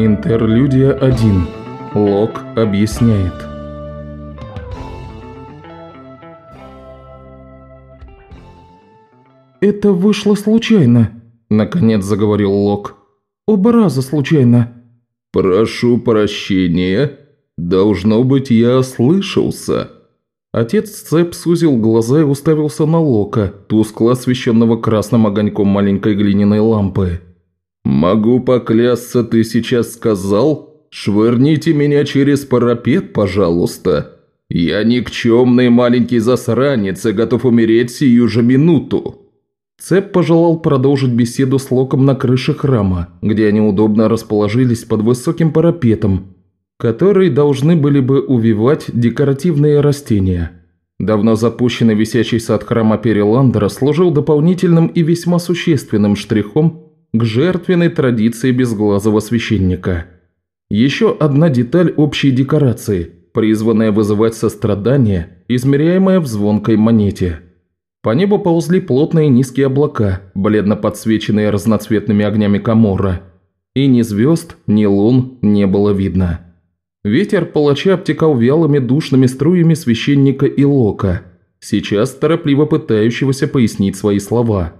Интерлюдия 1. Лок объясняет. «Это вышло случайно», – наконец заговорил Лок. «Оба раза случайно». «Прошу прощения. Должно быть, я ослышался». Отец Цеп сузил глаза и уставился на Лока, тускло освещенного красным огоньком маленькой глиняной лампы. «Могу поклясться, ты сейчас сказал? Швырните меня через парапет, пожалуйста. Я никчемный маленький засранец и готов умереть сию же минуту». Цеп пожелал продолжить беседу с Локом на крыше храма, где они удобно расположились под высоким парапетом, который должны были бы увивать декоративные растения. Давно запущенный висячий сад храма Переландера служил дополнительным и весьма существенным штрихом к жертвенной традиции безглазого священника. Еще одна деталь общей декорации, призванная вызывать сострадание, измеряемое в звонкой монете. По небу ползли плотные низкие облака, бледно подсвеченные разноцветными огнями Каморра. И ни звезд, ни лун не было видно. Ветер палача обтекал вялыми душными струями священника и Лока, сейчас торопливо пытающегося пояснить свои слова.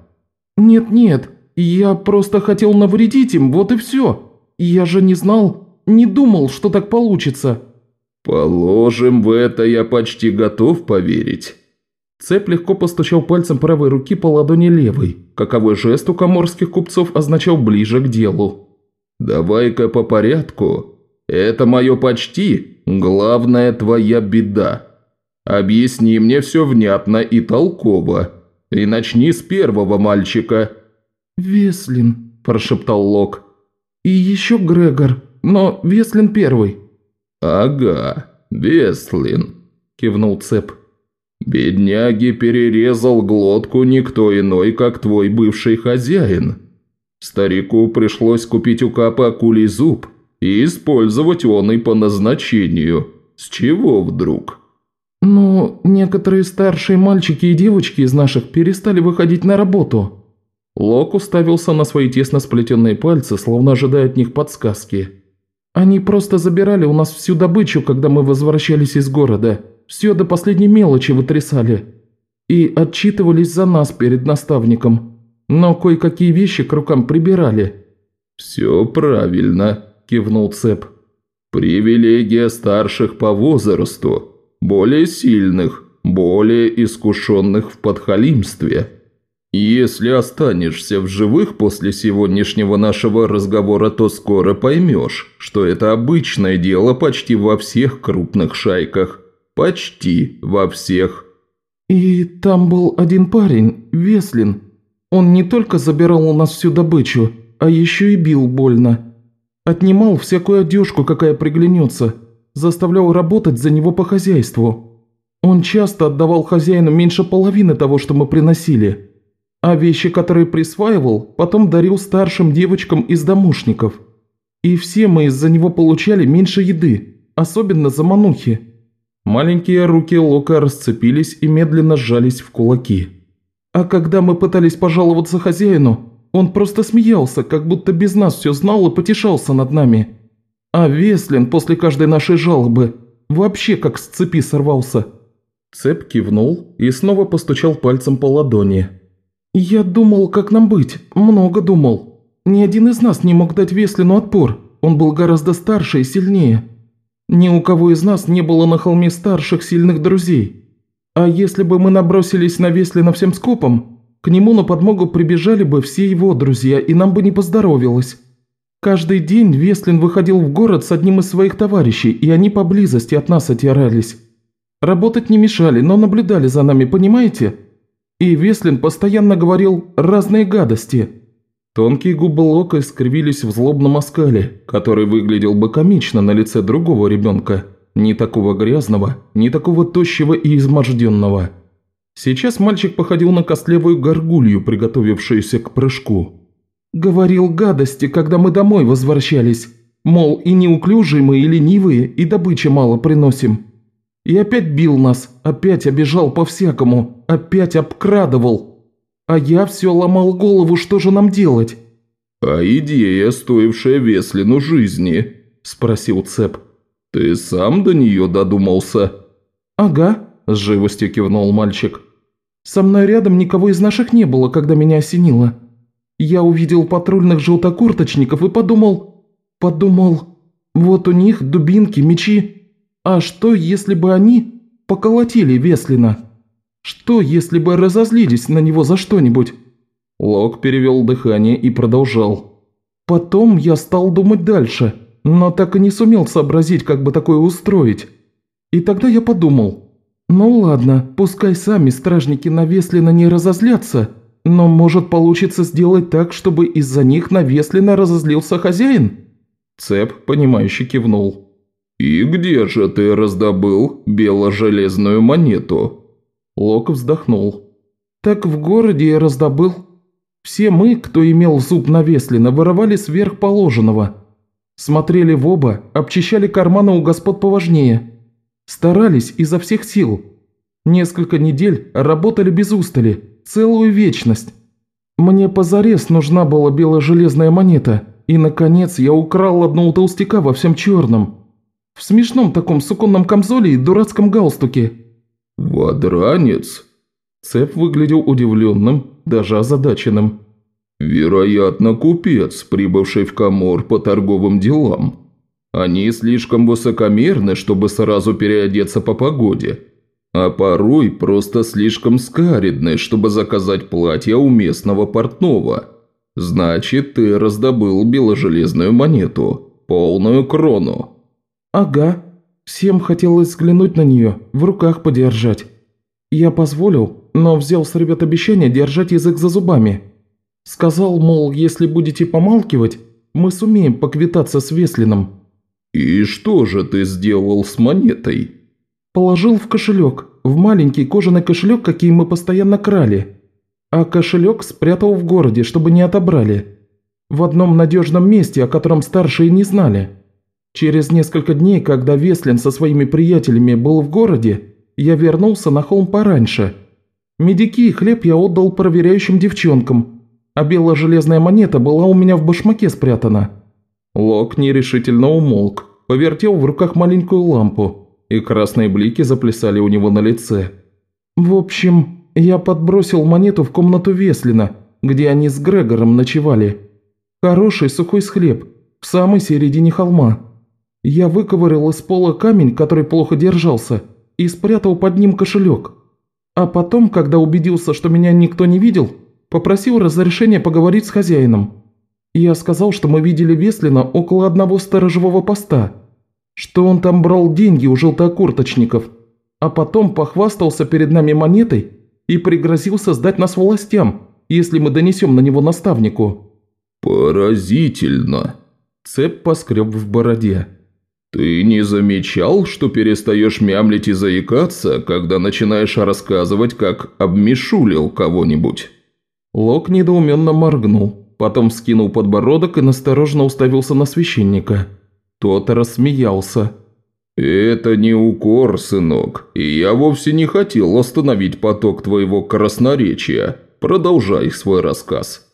«Нет-нет, я просто хотел навредить им, вот и все. Я же не знал, не думал, что так получится». «Положим, в это я почти готов поверить». Цеп легко постучал пальцем правой руки по ладони левой, каковой жест у коморских купцов означал ближе к делу. «Давай-ка по порядку. Это мое почти главная твоя беда. Объясни мне все внятно и толково. И начни с первого мальчика». «Веслин», – прошептал Лок. «И еще Грегор, но Веслин первый». «Ага, Веслин», – кивнул Цеп. «Бедняги перерезал глотку никто иной, как твой бывший хозяин. Старику пришлось купить у Капа акулий зуб и использовать он и по назначению. С чего вдруг?» «Ну, некоторые старшие мальчики и девочки из наших перестали выходить на работу». Лок уставился на свои тесно сплетенные пальцы, словно ожидая от них подсказки. «Они просто забирали у нас всю добычу, когда мы возвращались из города». Все до последней мелочи вытрясали. И отчитывались за нас перед наставником. Но кое-какие вещи к рукам прибирали». «Все правильно», – кивнул Цеп. «Привилегия старших по возрасту, более сильных, более искушенных в подхалимстве. Если останешься в живых после сегодняшнего нашего разговора, то скоро поймешь, что это обычное дело почти во всех крупных шайках. Почти во всех. И там был один парень, Веслин. Он не только забирал у нас всю добычу, а еще и бил больно. Отнимал всякую одежку, какая приглянется, заставлял работать за него по хозяйству. Он часто отдавал хозяину меньше половины того, что мы приносили. А вещи, которые присваивал, потом дарил старшим девочкам из домушников. И все мы из-за него получали меньше еды, особенно за манухи. Маленькие руки Лока расцепились и медленно сжались в кулаки. А когда мы пытались пожаловаться хозяину, он просто смеялся, как будто без нас все знал и потешался над нами. А Веслин после каждой нашей жалобы вообще как с цепи сорвался. Цеп кивнул и снова постучал пальцем по ладони. «Я думал, как нам быть, много думал. Ни один из нас не мог дать Веслину отпор, он был гораздо старше и сильнее. Ни у кого из нас не было на холме старших сильных друзей. А если бы мы набросились на Веслина всем скопом, к нему на подмогу прибежали бы все его друзья, и нам бы не поздоровилось. Каждый день Веслин выходил в город с одним из своих товарищей, и они поблизости от нас отирались. Работать не мешали, но наблюдали за нами, понимаете? И Веслин постоянно говорил разные гадости. Тонкие губы Лока искривились в злобном оскале, который выглядел бы комично на лице другого ребенка, не такого грязного, не такого тощего и изможденного. Сейчас мальчик походил на костлевую горгулью, приготовившуюся к прыжку. «Говорил гадости, когда мы домой возвращались. Мол, и неуклюжие мы, и ленивые, и добычи мало приносим. И опять бил нас, опять обижал по-всякому, опять обкрадывал. А я все ломал голову, что же нам делать. «А идея, стоившая Веслину жизни?» – спросил Цеп. «Ты сам до нее додумался?» «Ага», – с живостью кивнул мальчик. «Со мной рядом никого из наших не было, когда меня осенило. Я увидел патрульных желтокурточников и подумал... Подумал... Вот у них дубинки, мечи. А что, если бы они поколотили Веслина? Что, если бы разозлились на него за что-нибудь?» Лок перевел дыхание и продолжал. «Потом я стал думать дальше, но так и не сумел сообразить, как бы такое устроить. И тогда я подумал, ну ладно, пускай сами стражники на Веслина не разозлятся, но может получится сделать так, чтобы из-за них на Веслина разозлился хозяин?» Цеп, понимающе кивнул. «И где же ты раздобыл бело-железную монету?» Лок вздохнул. «Так в городе я раздобыл. Все мы, кто имел зуб на Веслина, воровали сверхположенного. Смотрели в оба, обчищали карманы у господ поважнее. Старались изо всех сил. Несколько недель работали без устали, целую вечность. Мне позарез нужна была бело-железная монета, и, наконец, я украл одну у толстяка во всем черном. В смешном таком суконном камзоле и дурацком галстуке». «Вадранец?» Цеп выглядел удивленным, даже озадаченным. «Вероятно, купец, прибывший в Камор по торговым делам. Они слишком высокомерны, чтобы сразу переодеться по погоде, а порой просто слишком скаредны, чтобы заказать платье у местного портного. Значит, ты раздобыл беложелезную монету, полную крону». «Ага. Всем хотелось взглянуть на нее, в руках подержать. Я позволил, но взял с ребят обещание держать язык за зубами. Сказал, мол, если будете помалкивать, мы сумеем поквитаться с Веслином». «И что же ты сделал с монетой?» «Положил в кошелек, в маленький кожаный кошелек, какие мы постоянно крали. А кошелек спрятал в городе, чтобы не отобрали. В одном надежном месте, о котором старшие не знали. Через несколько дней, когда Веслин со своими приятелями был в городе, я вернулся на холм пораньше. Медики и хлеб я отдал проверяющим девчонкам, а белая железная монета была у меня в башмаке спрятана». Лок нерешительно умолк, повертел в руках маленькую лампу, и красные блики заплясали у него на лице. «В общем, я подбросил монету в комнату Веслина, где они с Грегором ночевали. Хороший сухой схлеб, в самой середине холма. Я выковырял из пола камень, который плохо держался, и спрятал под ним кошелек. А потом, когда убедился, что меня никто не видел, попросил разрешения поговорить с хозяином. Я сказал, что мы видели Веслина около одного сторожевого поста, что он там брал деньги у желтокурточников, а потом похвастался перед нами монетой и пригрозил создать нас властям, если мы донесем на него наставнику». «Поразительно!» Цеп поскреб в бороде. «Ты не замечал, что перестаешь мямлить и заикаться, когда начинаешь рассказывать, как обмешулил кого-нибудь?» Лок недоуменно моргнул, потом скинул подбородок и настороженно уставился на священника. Тот рассмеялся. «Это не укор, сынок, и я вовсе не хотел остановить поток твоего красноречия. Продолжай свой рассказ.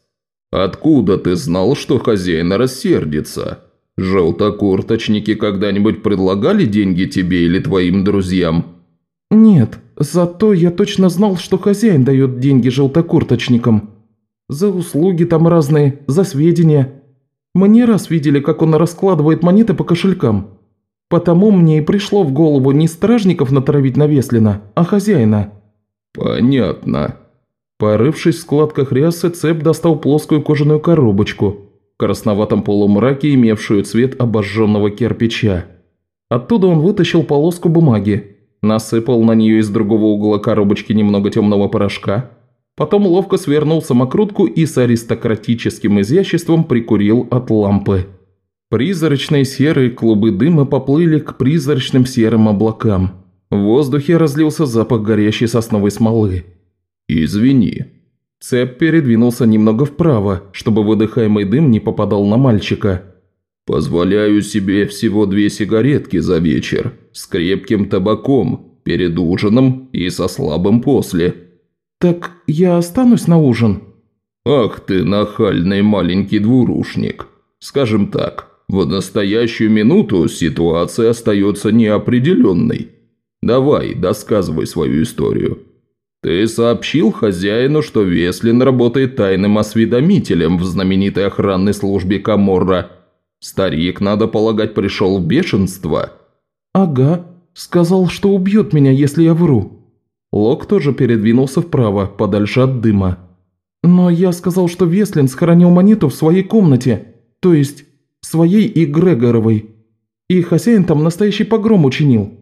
Откуда ты знал, что хозяин рассердится?» Желтокурточники когда-нибудь предлагали деньги тебе или твоим друзьям?» «Нет, зато я точно знал, что хозяин дает деньги желтокурточникам. За услуги там разные, за сведения. Мы не раз видели, как он раскладывает монеты по кошелькам. Потому мне и пришло в голову не стражников натравить на Веслина, а хозяина». «Понятно». Порывшись в складках рясы, Цеп достал плоскую кожаную коробочку – красноватом полумраке, имевшую цвет обожженного кирпича. Оттуда он вытащил полоску бумаги, насыпал на нее из другого угла коробочки немного темного порошка, потом ловко свернул самокрутку и с аристократическим изяществом прикурил от лампы. Призрачные серые клубы дыма поплыли к призрачным серым облакам. В воздухе разлился запах горящей сосновой смолы. «Извини», Цеп передвинулся немного вправо, чтобы выдыхаемый дым не попадал на мальчика. «Позволяю себе всего две сигаретки за вечер, с крепким табаком, перед ужином и со слабым после». «Так я останусь на ужин?» «Ах ты, нахальный маленький двурушник. Скажем так, в настоящую минуту ситуация остается неопределенной. Давай, досказывай свою историю». «Ты сообщил хозяину, что Веслин работает тайным осведомителем в знаменитой охранной службе Каморра. Старик, надо полагать, пришел в бешенство». «Ага, сказал, что убьет меня, если я вру». Лок тоже передвинулся вправо, подальше от дыма. «Но я сказал, что Веслин сохранил монету в своей комнате, то есть своей и Грегоровой. И хозяин там настоящий погром учинил.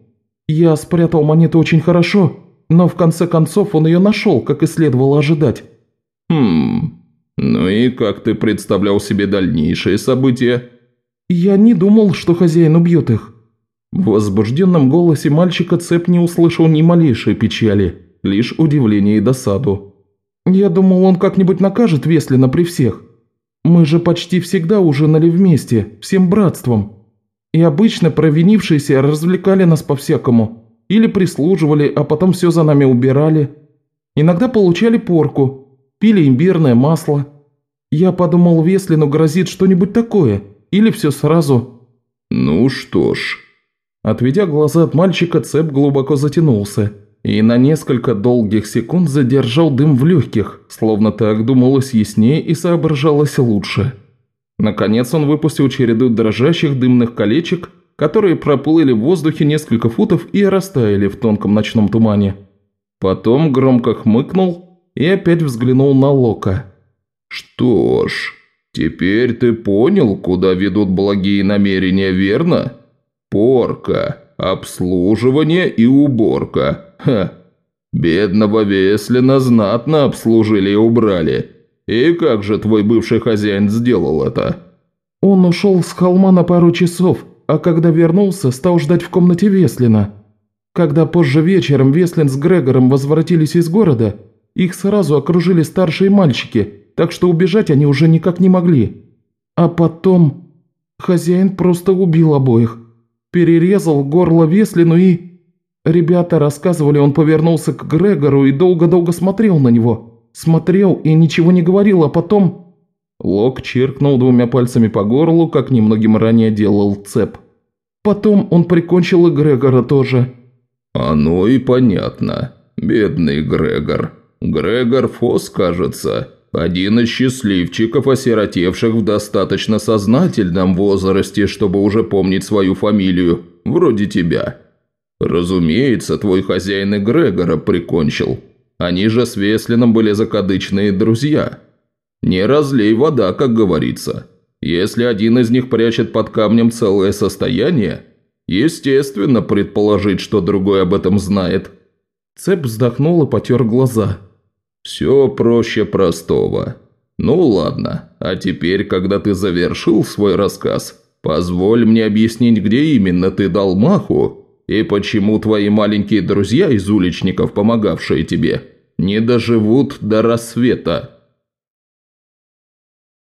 Я спрятал монету очень хорошо, но в конце концов он ее нашел, как и следовало ожидать. Хм, ну и как ты представлял себе дальнейшие события? Я не думал, что хозяин убьет их. В возбужденном голосе мальчика Цеп не услышал ни малейшей печали, лишь удивление и досаду. Я думал, он как-нибудь накажет Веслина при всех. Мы же почти всегда ужинали вместе, всем братством. И обычно провинившиеся развлекали нас по-всякому – или прислуживали, а потом все за нами убирали. Иногда получали порку, пили имбирное масло. Я подумал, Веслину грозит что-нибудь такое, или все сразу. Ну что ж. Отведя глаза от мальчика, Цеп глубоко затянулся и на несколько долгих секунд задержал дым в легких, словно так думалось яснее и соображалось лучше. Наконец он выпустил череду дрожащих дымных колечек которые проплыли в воздухе несколько футов и растаяли в тонком ночном тумане. Потом громко хмыкнул и опять взглянул на Лока. «Что ж, теперь ты понял, куда ведут благие намерения, верно? Порка, обслуживание и уборка. Ха! Бедного Веслина знатно обслужили и убрали. И как же твой бывший хозяин сделал это?» «Он ушел с холма на пару часов», а когда вернулся, стал ждать в комнате Веслина. Когда позже вечером Веслин с Грегором возвратились из города, их сразу окружили старшие мальчики, так что убежать они уже никак не могли. А потом... Хозяин просто убил обоих. Перерезал горло Веслину и... Ребята рассказывали, он повернулся к Грегору и долго-долго смотрел на него. Смотрел и ничего не говорил, а потом... Лок чиркнул двумя пальцами по горлу, как немногим ранее делал цеп. Потом он прикончил и Грегора тоже. «Оно и понятно. Бедный Грегор. Грегор Фос, кажется, один из счастливчиков, осиротевших в достаточно сознательном возрасте, чтобы уже помнить свою фамилию, вроде тебя. Разумеется, твой хозяин и Грегора прикончил. Они же с Веслином были закадычные друзья». Не разлей вода, как говорится. Если один из них прячет под камнем целое состояние, естественно предположить, что другой об этом знает. Цеп вздохнул и потер глаза. «Все проще простого. Ну ладно, а теперь, когда ты завершил свой рассказ, позволь мне объяснить, где именно ты дал маху и почему твои маленькие друзья из уличников, помогавшие тебе, не доживут до рассвета».